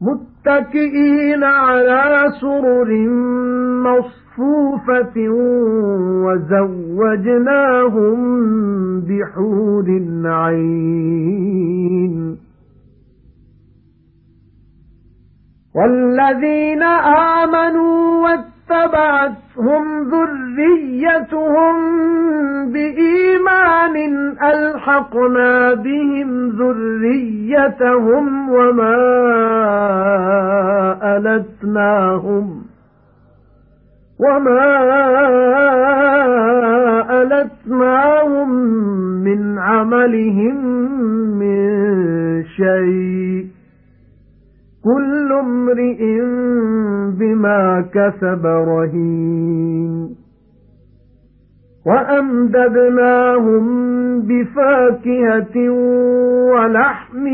مُتَّكِئِينَ عَلَى سُرُرٍ مَّصْفُوفَةٍ وَزَوَّجْنَاهُم بِحُورٍ عَيْنٍ. وَالَّذِينَ آمَنُوا وَاتَّبَعَتْهُمْ ذُرِّيَّتُهُم بِإِيمَانٍ أَلْحَقْنَا بِهِمْ ذُرِّيَّتَهُمْ وَمَا أَلَتْنَاهُمْ وَمَا أَلَتْنَاهُمْ مِنْ عَمَلِهِمْ مِنْ شَيْءٍ كُلُّ امْرِئٍ بِمَا كَسَبَ رَهِينٌ. وَأَمْدَدْنَاهُمْ بِفَاكِهَةٍ وَلَحْمٍ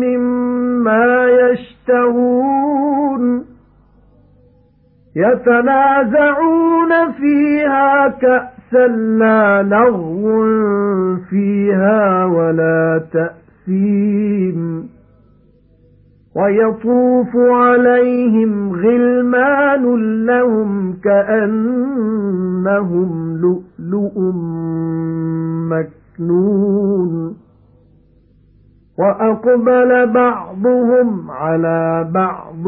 مِّمَّا يَشْتَهُونَ. يَتَنَازَعُونَ فِيهَا كَأْسًا لَّا لَغْوٌ فِيهَا وَلَا تَأْثِيمٌ. وَيَطُوفُ عَلَيْهِمْ غِلْمَانٌ لَّهُمْ كَأَنَّهُمْ لُؤْلُؤٌ مَّكْنُونٌ. وَأَقْبَلَ بَعْضُهُمْ عَلَى بَعْضٍ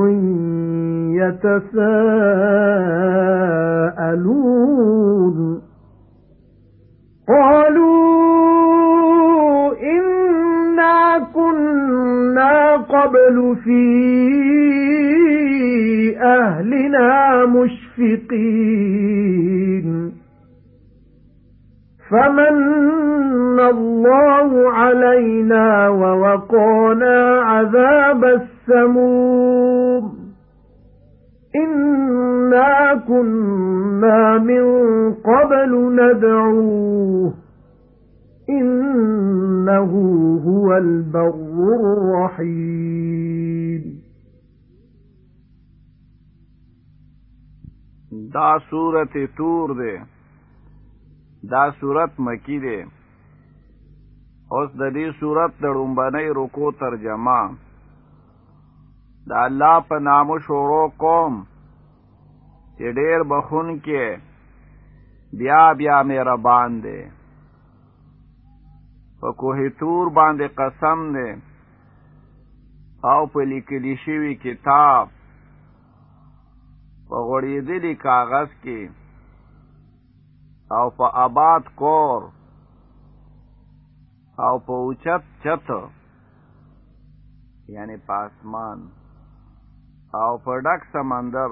يَتَسَاءَلُونَ. قَالُوا إِنَّا كُنَّا قَبْلُ فِي أَهْلِنَا مُشْفِقِينَ فَمَنَّ اللَّهُ عَلَيْنَا وَوَقَانَا عَذَابَ السَّمُومِ إِنَّا كُنَّا مِن قَبْلُ نَدْعُوهُ إِنَّهُ هُوَ الْبَرُّ الرَّحِيمُ. دا سورت تور ده دا صورت مکی دی اوس د دې صورت د رکو ترجمه. د الله په نامو شروع کوم. چې ډېر بخون کې بیا بیا مهربان دی. په کوه تور باندې قسم دی. او په لیکلی شوی کتاب په غړېدلی کاغذ کې او په آباد کور او په اوچت چت یعنی په اسمان او په ډک سمندر.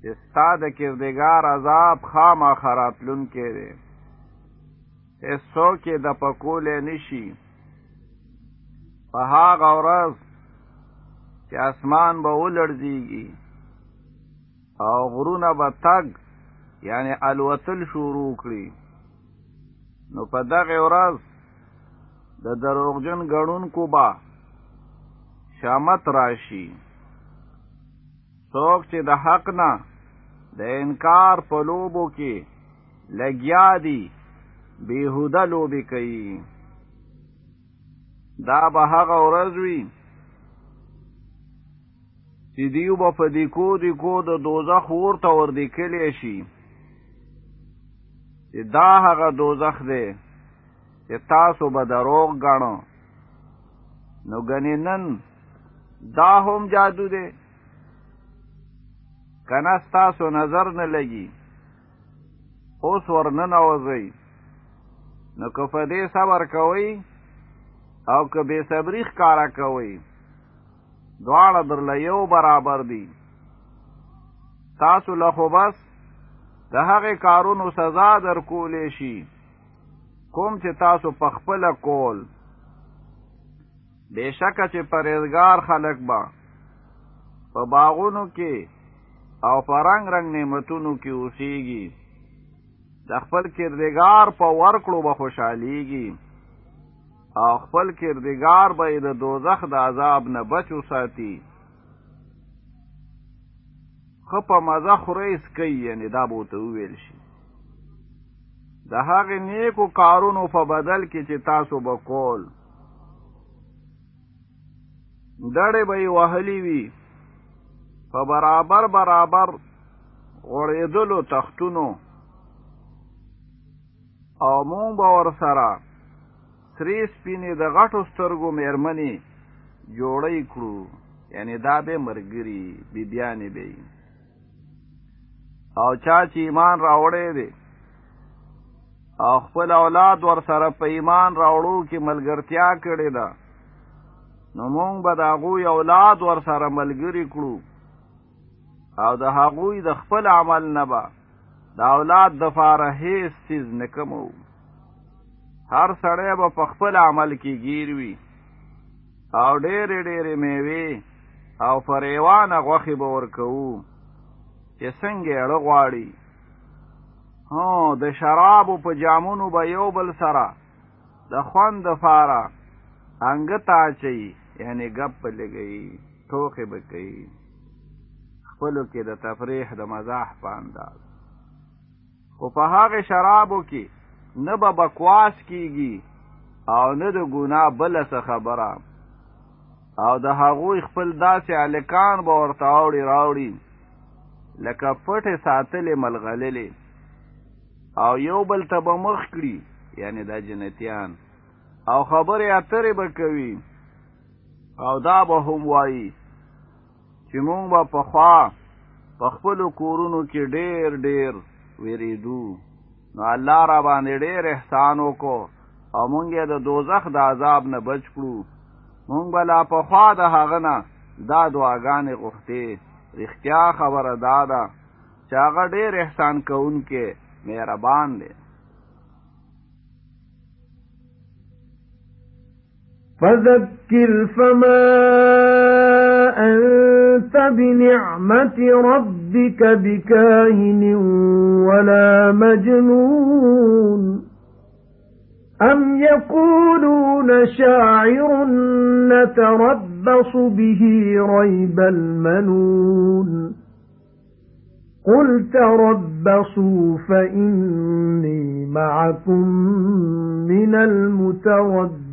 چې ستا د کردګار عذاب خامخا راتلونکې دی هیڅوک د پکولې نشي په هغه ورځ چې اسمان به ولړزيږي او غرونه به تګ یعنی الوتل شروع کړي نو په دغه ورځ د دروغجن غړونکو با شامت راشي څوک چې د حق نه د انکار په لوبو کې لګیا دي بیهوده لوبې کوي. دا به هغه ورځ وي چې دیو به په دیکو دیکو د دوزخ ورته ور دیکلی شي. چې دا هغه دوزخ دی چې تاسو به دروغ ګاڼو نو غنی نن دا هم جادو دی. کنا تاسو نظر نه لګي اوس ورنن اوځي نو که دې صبر کوي او که بې صبرې ښکارا کوي دواړه درله یو برابر دي. تاسو له خو بس د هغه کارونو سزا در کولې شي. کوم چې تاسو په خپل کول. بشکه چې پرېزګار خلک به په باغونو کې او په رنگ رنگ نعمتونو کې اوسېږي د خپل کردګار په ورکړو به خوشحاليږي او خپل کردګار به د دوزخ د عذاب نه بچو ساتي خپه مزه خوري سکی یعنی دا بوته ویل شي. د هغه نیکو کارونو په بدل کې چې تاسو به کول. ډړې به یې وهلې وي. په برابر برابر غړېدلو تختونو او مونږ به ورسره سرې سپینې د غټو سترګو مېرمنې جوړی کړو. یعنی دا به ملګري بیبیانې به او چا چې ایمان راوړې دي او خپل اولاد ور سره په ایمان راوړو کې ملګرتیا کړې ده نو مونږ به د هغوی اولاد ور سره ملګری کړو. او د هغوی د خپل عمل نه به د اولاد د پاره هیڅ چیز نه کمو هر سړی به په خپل عمل کې گیر وي. او ډېرې ډېرې میوې او فریوانه غوښې به ورکوو چې څنګه اړه غواړي. هو د شرابو په جامونو به یو بل سره د خوند دفاره انګه تاچي یعنی ګپ لګي ټوکې به کوي. خپلو کې د تفریح د مزاح په انداز خو په هغه شرابو کې نه به بکواس کیږي او نه د ګناه بل څه خبره. او د هغوی خپل داسې الکان به ورته اوړي راوړي لکه پټه ساتلې ملغللې. او یو بل ته به مخ کړي یعنی دا جنتیان. او خبرې اترې به کوي. او دا به هم وایي چې مونږ به په خوا په خپل کورونو کې ډېر ډېر ویریدو. نو الله را باندې ډېر احسان وکړو او مونږ یې د دوزخ د عذاب نه بچ کړو. مونږ بلا په خوا د هغه نه دا دعاګانې غوښتې. رښتیا خبره دا ده چې هغه ډېر احسان کوونکې مهربان دی فذكر فما أنت بنعمة ربك بكاهن ولا مجنون. أم يقولون شاعر نتربص به ريب المنون. قُلْ تَرَبَّصُوا فَإِنِّي مَعَكُمْ مِنَ الْمُتَرَبِّصِينَ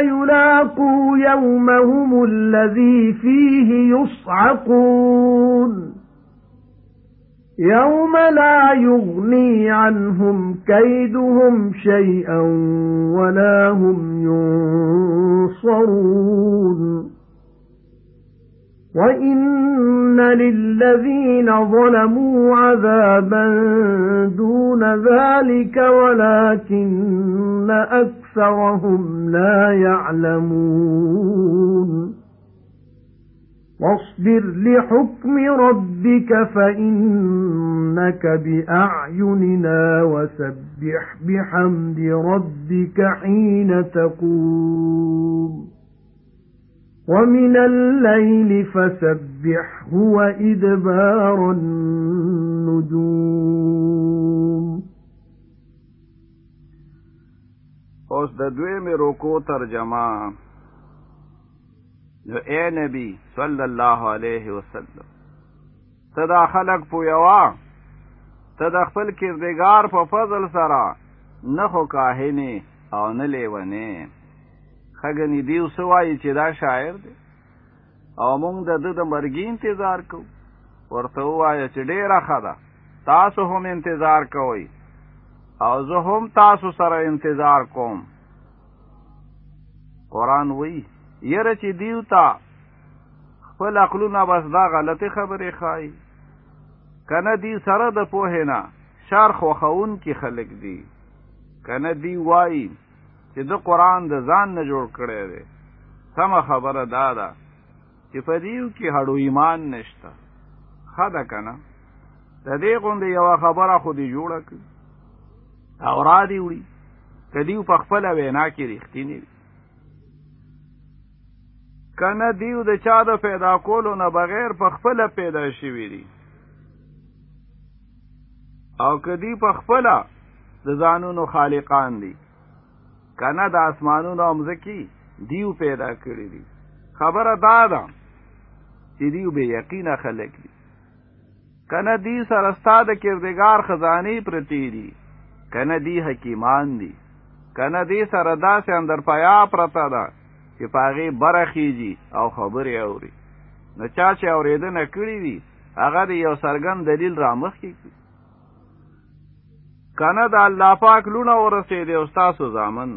يُلَاقُوا يَوْمَهُمُ الَّذِي فِيهِ يُصْعَقُونَ. يَوْمَ لَا يُغْنِي عَنْهُمْ كَيْدُهُمْ شَيْئًا وَلَا هُمْ يُنصَرُونَ. وَإِنَّ لِلَّذِينَ ظَلَمُوا عَذَابًا دُونَ ذَلِكَ وَلَكِنَّ أَكْثَرَهُمْ لَا يَعْلَمُونَ. وَاصْبِرْ لِحُكْمِ رَبِّكَ فَإِنَّكَ بِأَعْيُنِنَا وَسَبِّحْ بِحَمْدِ رَبِّكَ حِينَ تَقُومُ. وَمِنَ اللَّيْلِ فَسَبِّحْهُ وَإِدْبَارَ النُّجُومِ. اوس د دویمه روکو ترجمه. نو اے نبی صلی الله علیه وسلم ته دا خلق پویوا د خپل کردگار په فضل سره نه خو کاهنه او نه لیونه خګنی دیو وای چې دا شاعر دی؟ او مونږ د د مرګی انتظار کو ورته وای چې ډیره خدا تاسو هم انتظار کوئ او زه هم تاسو سره انتظار کوم. قران وی یره چې دیو تا خپل عقلونه بس دا غلطی خبرې خای کنه دی سره د پوهه نه شار خوخون کی خلق دی کنه دی وای چې د قران د ځان نه جوړ کړي دی. سم خبره دا ده چې په دیو کې هړو ایمان نشته. خدا کنه د دې غوندې یو خبره خو دی جوړه کړي او را دی وړي کدیو په خپل وینا کې رښتینی کنه دیو د چا د پیدا کولو نه بغیر په خپل پیدا شوی دی او کدی په خپل د ځانونو خالقان دي. کنه د اسمانونو امزکی دیو پیدا کړی دي. خبره دا ده چې دیو به یقینا خلق دي. کنه دی سره ستا د کردگار خزانی پرتی دي کنه دی حکیمان دي کنه دی سره داسې اندر پیا پرتا ده چې په هغه ورخیږي او خبرې اوري. نو چا چې اورېدنه کړې وي هغه د یو سرګن دلیل را مخ کې کنه د الله پاک لونه ورسېد او تاسو ځامن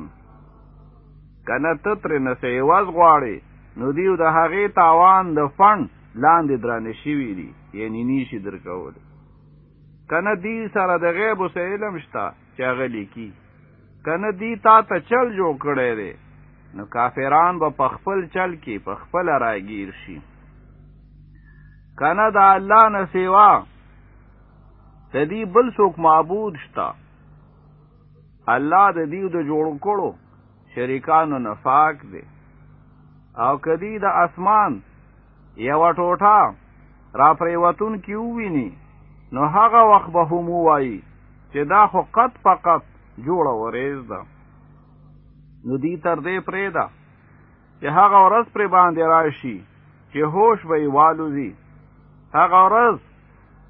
کنه تتر نه سیواز غواړي نو دیو د هغه تاوان د فن لاندې درانه شوی دي یعنی نشي درکول کنه دی سره د غیب او علم شتا چې هغه لیکي. کنه دی تا ته چل جوړ کړي دي نو کافران به په خپل چل کې په خپل راګیر شي. کنه د الله نه سیوا تدی بل څوک معبود شتا الله د دې د جوړ کړو شریکانو نفاق دی. او کدی د اسمان یو ټوټه را پریوتون کیو ویني نو هغه وخت به هم وایي چې دا خو قط فقط جوړه ورېز ده. نو دی تر دې پرېدا چې هغه ورځ پر باندې راشي چې هوش به والوزي. هغه ورځ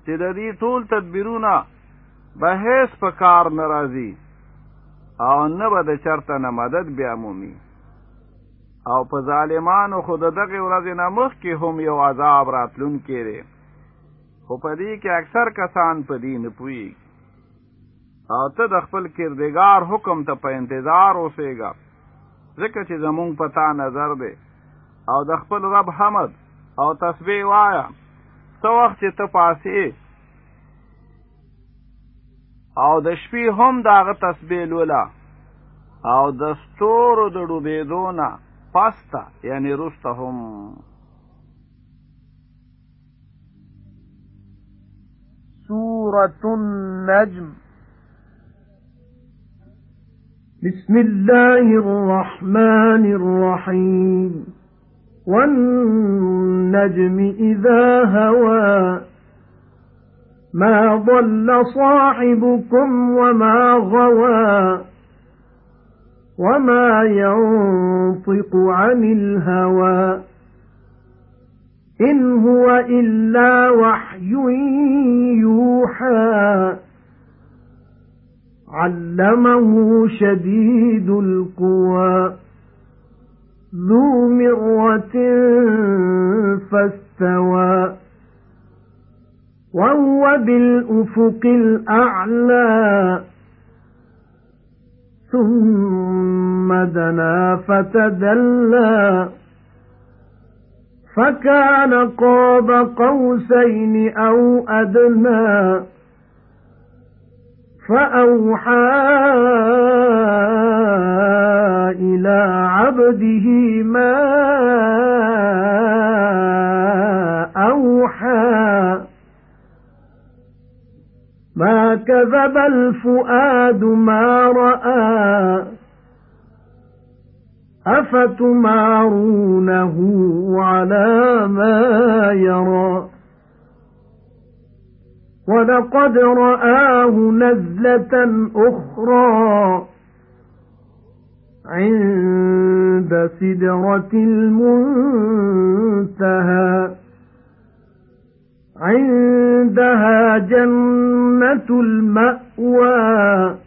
چې د دې ټول تدبیرونه به هیڅ په کار ناراضي او نه به د چرته نه مدد بیا مومي. او په ظالمانو خود دغه ورځې نه مخ کې هم یو عذاب راتلون کړي خو په دې کې اکثر کسان په دې نه پوي او ته د خپل کردگار حکم ته په انتظار اوسېږه. ځکه چې زمونږ په تا نظر دی. او د خپل رب حمد او تسبیح وایا څو وخت چې ته پاسې او د شپې هم داغه تسبیح لولا او د ستورو د ډوبېدو نه پاستا یعنی رسته هم سورة النجم. بسم الله الرحمن الرحيم. والنجم إذا هوى. ما ضل صاحبكم وما غوى. وما ينطق عن الهوى. إن هو إلا وحي يوحى. عَلَّمَهُ شَدِيدُ الْقُوَى. ذُو مِرَّةٍ فَاسْتَوَى. وهو بالأفق الأعلى. ثم دنا فتدلى. فَكَانَ قَابَ قَوْسَيْنِ أَوْ أَدْنَى فَأَوْحَى إِلَى عَبْدِهِ مَا أَوْحَى. مَا كَذَبَ الْفُؤَادُ مَا رَأَى. أَفَتُمَارُونَهُ عَلَى مَا يَرَى؟ وَلَقَدْ رَآهُ نَزْلَةً أُخْرَى عِندَ سِدْرَةِ الْمُنتَهَى عِندَهَا جَنَّةُ الْمَأْوَى.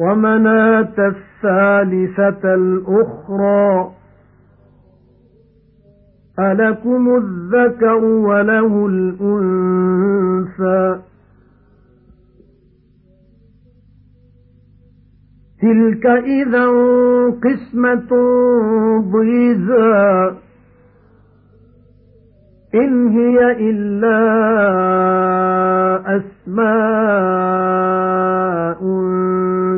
وَمَنَاةَ الثَّالِثَةَ الْأُخْرَى. أَلَكُمُ الذَّكَرُ وَلَهُ الْأُنثَى. تِلْكَ إِذًا قِسْمَةٌ ضِيزَى. إِنْ هِيَ إِلَّا أَسْمَاءٌ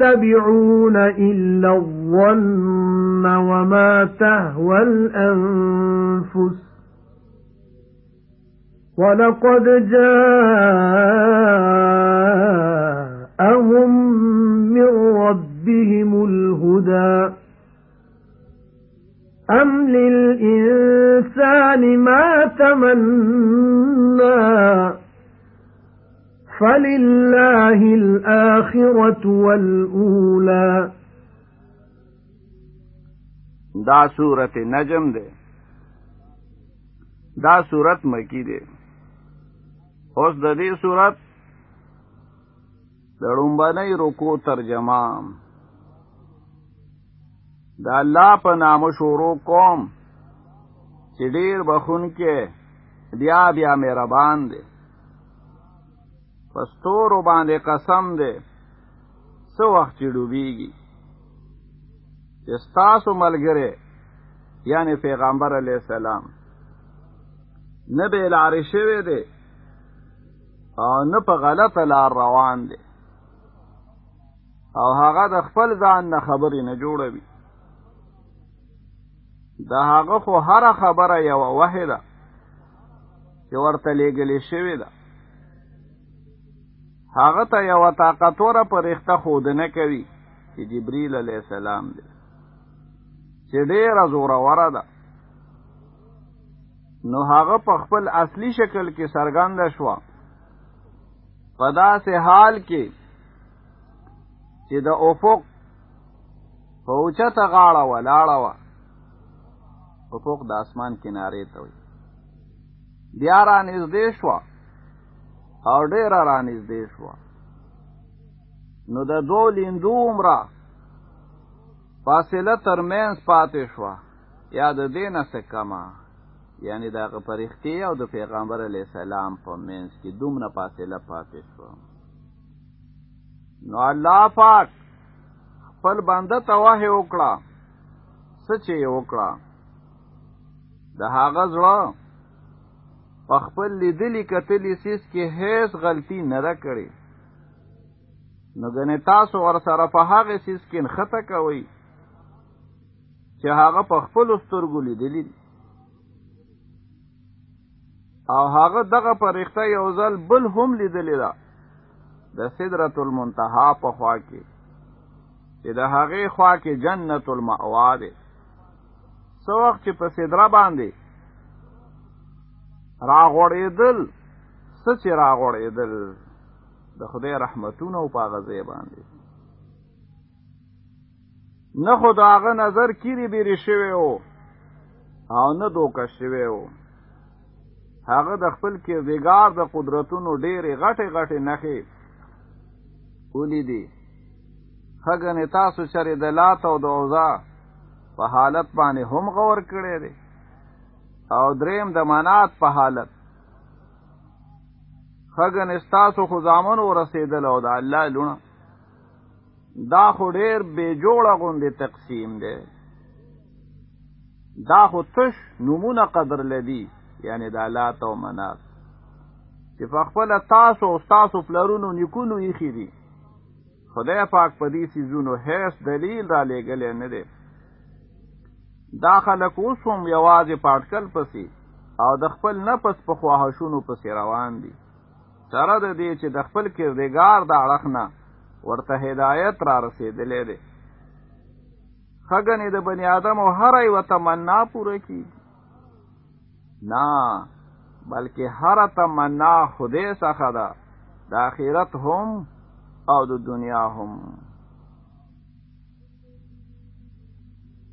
يَتَّبِعُونَ إِلَّا الظَّنَّ وَمَا تَهْوَى الْأَنفُسُ. وَلَقَدْ جَاءَهُم مِّن رَّبِّهِمُ الْهُدَى. أَمْ لِلْإِنسَانِ مَا تَمَنَّى فَلِلَّهِ الْآخِرَةُ وَالْأُولَى. دا سورت نجم ده دا سورت مکی ده اوس د دې سورت د ړومبنۍ رکوع ترجمه. د الله په نام شروع کوم چې ډیر بخون کې بیا بیا مهربان دی په ستورو باندې قسم دی. سو وخت ډوبېږي چې ستاسو ملګری یعنی پیغمبر علیه السلام نه بې لارې شوی دی او نه په غلطه لار روان دی. او هغه د خپل ځان نه خبرې نه جوړوي. د هغه خو هر خبره یو وحی ده چې ورته لېږلې شوې ده هغه ته یو طاقتوره پرښته خود نه کوي چې جبرئیل علیه السلام دی. چې ډیره زوره ده. نو هغه په خپل اصلي شکل کې سرګند شوه. په داسې حال کې چې د افق په اوچته غاړه ولاړه وه. افق د اسمان کنارې ته وي. بیا را نږدې شوه او ډېره را نږدې شوه. نو د دو لیندو عمره فاصله ترمنځ پاتې شوه. یا د دې نه څه کمه یعنی دغه پرښتې او د پیغمبر علیه السلام په منځ کې دومره فاصله پاتې شو نو الله پاک خپل بنده ته وحی وکړه. سچ یې وکړه؟ د هغه زړه په خپل لیدلی کتلی سیس کې هیڅ غلطی نه را کړې. نو ګنې تاسو ور سره په هغه سیس کې نخته کوي چې هغه په خپل سترګو لیدلی او هغه دغه پرښته یو ځل بل هم لیدلی دا د سدرۃ المنتها په خوا کې چې د هغه خوا کې جنت المأوا ده سو وخت چې په سدره باندې راغړېدل سچ راغړېدل د خدای رحمتونه او پاغزه باندې. نه خدا هغه نظر کیری بیری شوی او او نه دوکه شوی او هغه د خپل کردګار د قدرتونو ډېرې غټې غټې نخې ولیدي خګنې تاسو چرې د لات او د اوزا په حالت باندې هم غور کړی دی او دریم د منات په حالت. خګن استاسو خو زامن ورسېدل او د الله لونه دا خو ډېر بے جوړه غوندې تقسیم دی. دا خو تش نمونه قدر لدی یعنی د لات او منات چې په خپل تاسو او تاسو پلرونو نیکونو یې خېدي خدای پاک په دې سيزونو هیڅ دلیل را لېګلې نه دی دا خلک اوس هم یوازې په اټکل پسې او د خپل نفس په خواهشونو پسې روان دي. سره د دې چې د خپل کردګار د اړخ نه ورته هدایت را رسېدلې دی. خګنې د بنی آدم او هر یو تمنا پوره کی نه بلکې هر تمنا خدای څخه ده. د آخرت هم او د دنیا هم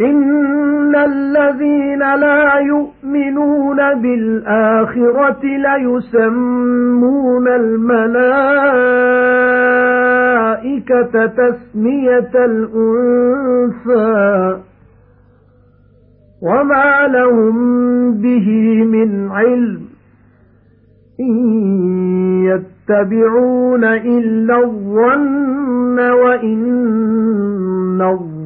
إِنَّ الَّذِينَ لَا يُؤْمِنُونَ بِالْآخِرَةِ لَيُسَمُّونَ الْمَلَائِكَةَ تَسْمِيَةَ الْأُنثَى وَمَا لَهُم بِهِ مِنْ عِلْمٍ إِن يَتَّبِعُونَ إِلَّا الظَّنَّ وَإِنَّ الظَّنَّ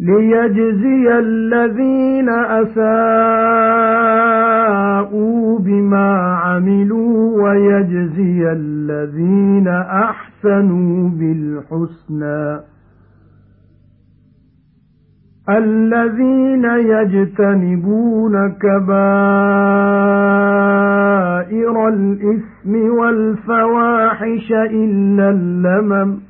لِيَجْزِيَ الَّذِينَ أَسَاءُوا بِمَا عَمِلُوا وَيَجْزِيَ الَّذِينَ أَحْسَنُوا بِالْحُسْنَى الَّذِينَ يَجْتَنِبُونَ كَبَائِرَ الْإِثْمِ وَالْفَوَاحِشَ إِلَّا اللَّمَمَ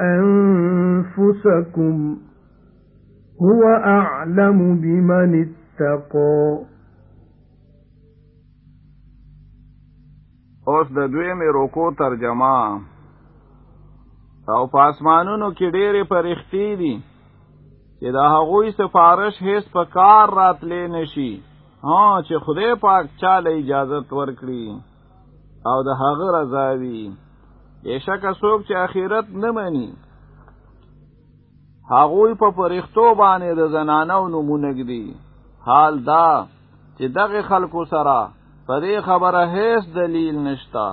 أَنفُسَكُمْ هُوَ أَعْلَمُ بِمَنِ اتَّقَى. اوس د دویمې روکو ترجمه. او په اسمانونو کې ډېرې پرښتې دي چې د هغوی سفارش هیڅ په کار راتلې نشي ها چې خدای پاک چاله اجازت ورکړي او د هغه رضا وي. بشکه څوک چې اخرت نه مني. هغوی په پرښتو باندې د زنانو نمونه ږدي. حال دا چې دغه خلکو سره په دې خبره هیڅ دلیل نشتا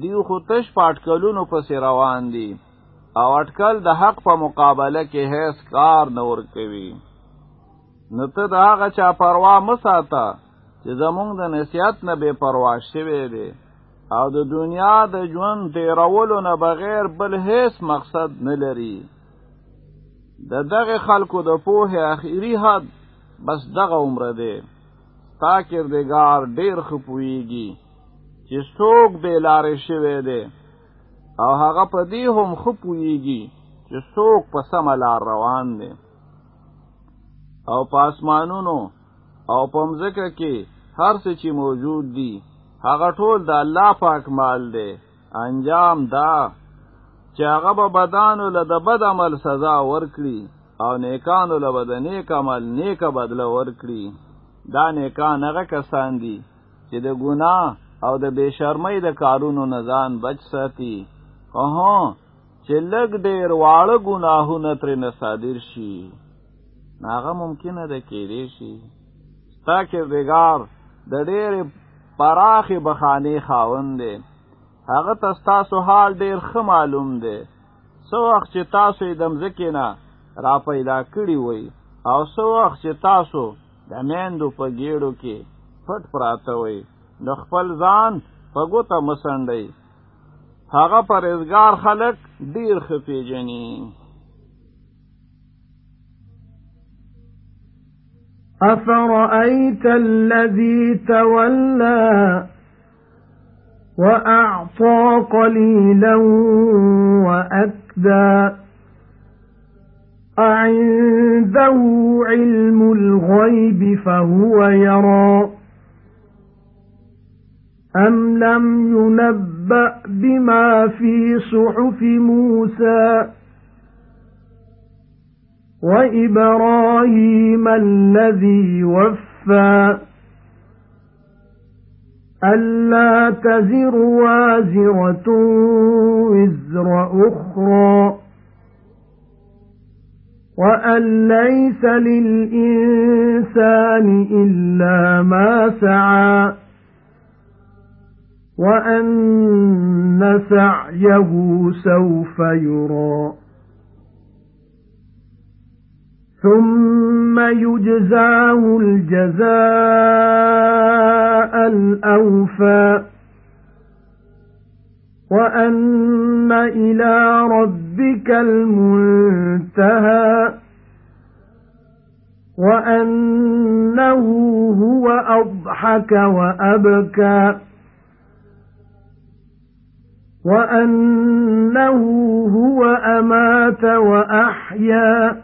دیو خو تش په اټکلونو پسې روان دي. او اٹکل د حق په مقابله کې هیڅ کار نور کوي نو ته د هغه چا پروا مساته چې زمونږ د نصیحت نه بے پروا شوی دی او د دنیا د ژوند تیرولو نه بغیر بل هیڅ مقصد نه لري د دغه خلکو د پوهه اخیری حد بس دغه عمر دی. تا کردگار ډیر خپويږي چې څوک بې لارې شوی دی. او هغه په دې هم خپويږي چې څوک په سم لار روان دی. او په اسمانونو او په مزکه کې هر څه چې موجود دي هغه ټول د الله پاک مال دی. انجام دا چې هغه به بدانو له د بد عمل سزا ورکړي او نیکانو له بد نیک عمل نیک بدله ورکړي. دا نیکان هغه کسان دي چې د ګناه او د بشرمۍ د کارونو نه ځان بچ ساتي. اوه چې لګ ډیر واړه ګناهونه تر نه صادر شي. هغه ممکنه ده کېدې شي. ستا کردګار د ډېر پراخې بخښنې خاوند دی. هغه ته ستاسو حال ډېر ښه معلوم دی. سو وخت چې تاسو د مځکې نه را پیدا کړی وي او سو وخت چې تاسو د میندو په ګېډو کې پټ پراته وي د خپل ځان په ګوته مسنډي هغه پرېزګار خلک ډیر ښه پېژني أفرأيت الذي تولى وأعطى قليلا وأكدى أعنده علم الغيب فهو يرى أم لم ينبأ بما في صحف موسى وَإِبْرَاهِيمَ الَّذِي وَفَّى. أَلَّا تَزِرُ وَازِرَةٌ وِزْرَ أُخْرَى. وَأَن لَّيْسَ لِلْإِنسَانِ إِلَّا مَا سَعَى. وَأَنَّ سَعْيَهُ سَوْفَ يُرَى. ثُمَّ يُجْزَاهُ الْجَزَاءَ الْأَوْفَى وَأَنَّ إِلَى رَبِّكَ الْمُنتَهَى وَأَنَّهُ هُوَ أَضْحَكَ وَأَبْكَى وَأَنَّهُ هُوَ أَمَاتَ وَأَحْيَا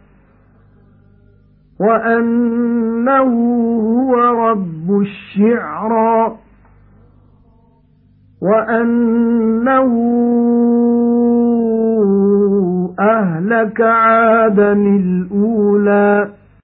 وَأَنَّهُ هُوَ رَبُّ الشِّعْرَى وَأَنَّهُ أَهْلَكَ عَادًا الْأُولَى